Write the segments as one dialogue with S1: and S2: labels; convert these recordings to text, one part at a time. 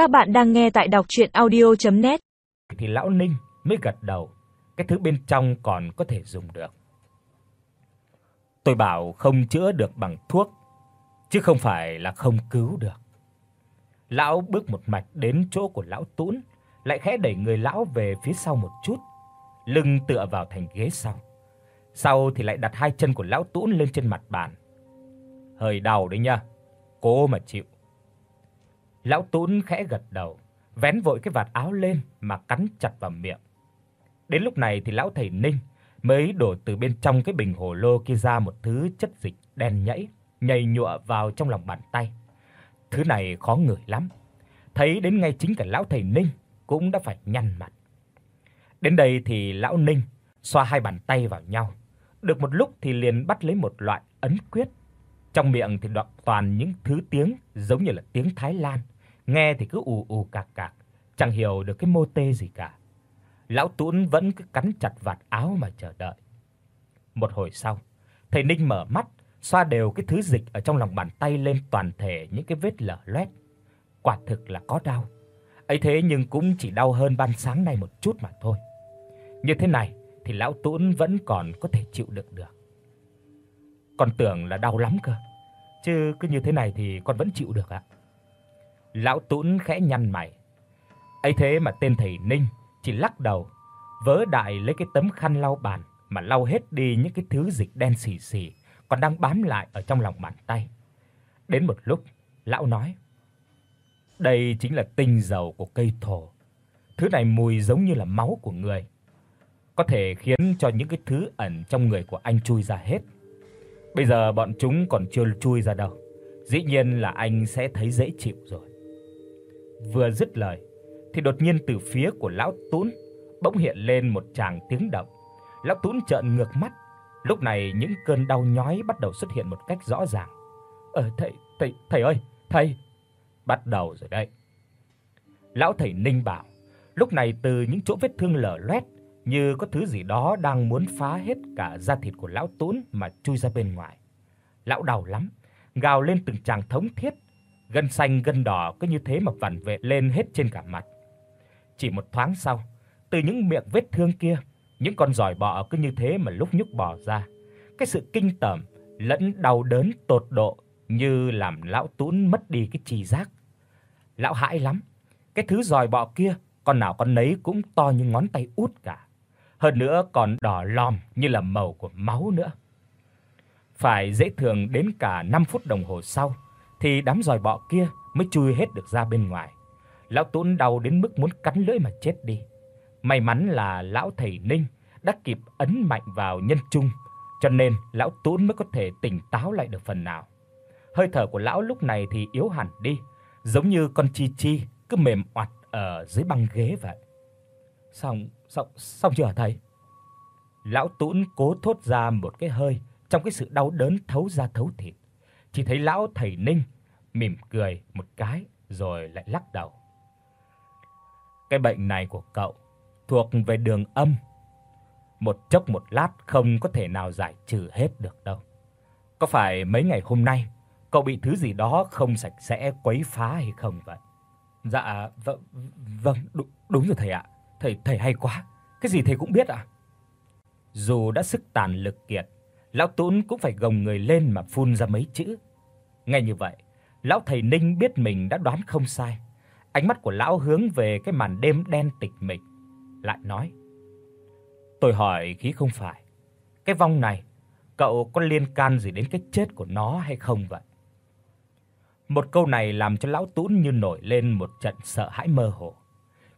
S1: Các bạn đang nghe tại đọc audio net
S2: Thì lão Ninh mới gật đầu, cái thứ bên trong còn có thể dùng được. Tôi bảo không chữa được bằng thuốc, chứ không phải là không cứu được. Lão bước một mạch đến chỗ của lão Tún, lại khẽ đẩy người lão về phía sau một chút, lưng tựa vào thành ghế sau. Sau thì lại đặt hai chân của lão Tún lên trên mặt bàn. Hơi đau đấy nha, cố mà chịu. Lão Tún khẽ gật đầu, vén vội cái vạt áo lên mà cắn chặt vào miệng. Đến lúc này thì lão thầy Ninh mới đổ từ bên trong cái bình hồ lô kia ra một thứ chất dịch đen nhẫy, nhầy nhụa vào trong lòng bàn tay. Thứ này khó ngửi lắm. Thấy đến ngay chính cả lão thầy Ninh cũng đã phải nhăn mặt. Đến đây thì lão Ninh xoa hai bàn tay vào nhau. Được một lúc thì liền bắt lấy một loại ấn quyết. Trong miệng thì đoạn toàn những thứ tiếng giống như là tiếng Thái Lan, nghe thì cứ ù ù cạc cạc, chẳng hiểu được cái mô tê gì cả. Lão Tún vẫn cứ cắn chặt vạt áo mà chờ đợi. Một hồi sau, thầy Ninh mở mắt, xoa đều cái thứ dịch ở trong lòng bàn tay lên toàn thể những cái vết lở loét. Quả thực là có đau. Ấy thế nhưng cũng chỉ đau hơn ban sáng nay một chút mà thôi. Như thế này thì lão Tún vẫn còn có thể chịu đựng được. Con tưởng là đau lắm cơ, chứ cứ như thế này thì con vẫn chịu được ạ. Lão Tún khẽ nhăn mày. Ấy thế mà tên thầy Ninh chỉ lắc đầu, vớ đại lấy cái tấm khăn lau bàn mà lau hết đi những cái thứ dịch đen xì xì còn đang bám lại ở trong lòng bàn tay. Đến một lúc, lão nói: "Đây chính là tinh dầu của cây thổ. Thứ này mùi giống như là máu của người, có thể khiến cho những cái thứ ẩn trong người của anh chui ra hết. Bây giờ bọn chúng còn chưa chui ra đâu. Dĩ nhiên là anh sẽ thấy dễ chịu rồi." Vừa dứt lời, thì đột nhiên từ phía của lão Tún bỗng hiện lên một tràng tiếng động. Lão Tún trợn ngược mắt, lúc này những cơn đau nhói bắt đầu xuất hiện một cách rõ ràng. "Ờ thầy, thầy, thầy ơi, thầy." Bắt đầu rồi đây. Lão thầy Ninh bảo, lúc này từ những chỗ vết thương lở loét như có thứ gì đó đang muốn phá hết cả da thịt của lão Tún mà chui ra bên ngoài. Lão đau lắm, gào lên từng tràng thống thiết, gân xanh gân đỏ cứ như thế mà vằn vện lên hết trên cả mặt. Chỉ một thoáng sau, từ những miệng vết thương kia, những con giòi bọ cứ như thế mà lúc nhúc bò ra. Cái sự kinh tởm lẫn đau đớn tột độ như làm lão Tún mất đi cái tri giác. Lão hãi lắm, cái thứ giòi bọ kia con nào con nấy cũng to như ngón tay út cả. Hơn nữa còn đỏ lòm như là màu của máu nữa. Phải dễ thường đến cả 5 phút đồng hồ sau thì đám giòi bọ kia mới chui hết được ra bên ngoài. Lão Tún đau đến mức muốn cắn lưỡi mà chết đi. May mắn là lão thầy Ninh đã kịp ấn mạnh vào nhân trung, cho nên lão Tún mới có thể tỉnh táo lại được phần nào. Hơi thở của lão lúc này thì yếu hẳn đi, giống như con chi chi cứ mềm oặt ở dưới băng ghế vậy. Xong, xong, xong chưa hả thầy? Lão Tún cố thốt ra một cái hơi trong cái sự đau đớn thấu da thấu thịt. Chỉ thấy lão thầy Ninh mỉm cười một cái rồi lại lắc đầu. Cái bệnh này của cậu thuộc về đường âm. Một chốc một lát không có thể nào giải trừ hết được đâu. Có phải mấy ngày hôm nay cậu bị thứ gì đó không sạch sẽ quấy phá hay không vậy? Dạ vâng vâng đúng, đúng rồi thầy ạ. Thầy thầy hay quá. Cái gì thầy cũng biết ạ. Dù đã sức tàn lực kiệt, lão Tún cũng phải gồng người lên mà phun ra mấy chữ. Ngay như vậy, lão thầy Ninh biết mình đã đoán không sai. Ánh mắt của lão hướng về cái màn đêm đen tịch mịch, lại nói: "Tôi hỏi khí không phải, cái vong này cậu có liên can gì đến cái chết của nó hay không vậy?" Một câu này làm cho lão Tún như nổi lên một trận sợ hãi mơ hồ.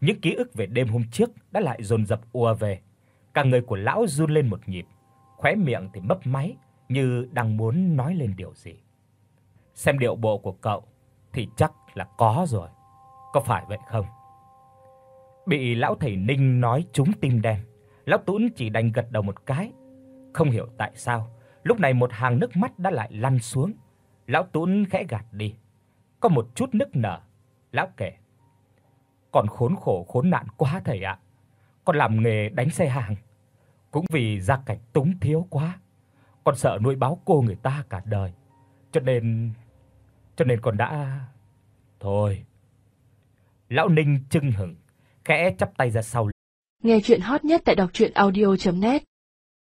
S2: Những ký ức về đêm hôm trước đã lại dồn dập ùa về. Cả người của lão run lên một nhịp, khóe miệng thì mấp máy như đang muốn nói lên điều gì. Xem điệu bộ của cậu thì chắc là có rồi. Có phải vậy không? Bị lão thầy Ninh nói trúng tim đen, lão Tún chỉ đành gật đầu một cái. Không hiểu tại sao, lúc này một hàng nước mắt đã lại lăn xuống. Lão Tún khẽ gạt đi. Có một chút nức nở, lão kể: "Còn khốn khổ khốn nạn quá thầy ạ. Con làm nghề đánh xe hàng, cũng vì gia cảnh túng thiếu quá. Con sợ nuôi báo cô người ta cả đời, cho nên cho nên con đã thôi." Lão Ninh chưng hửng, khẽ chắp tay ra sau.
S3: Nghe truyện hot nhất tại doctruyenaudio.net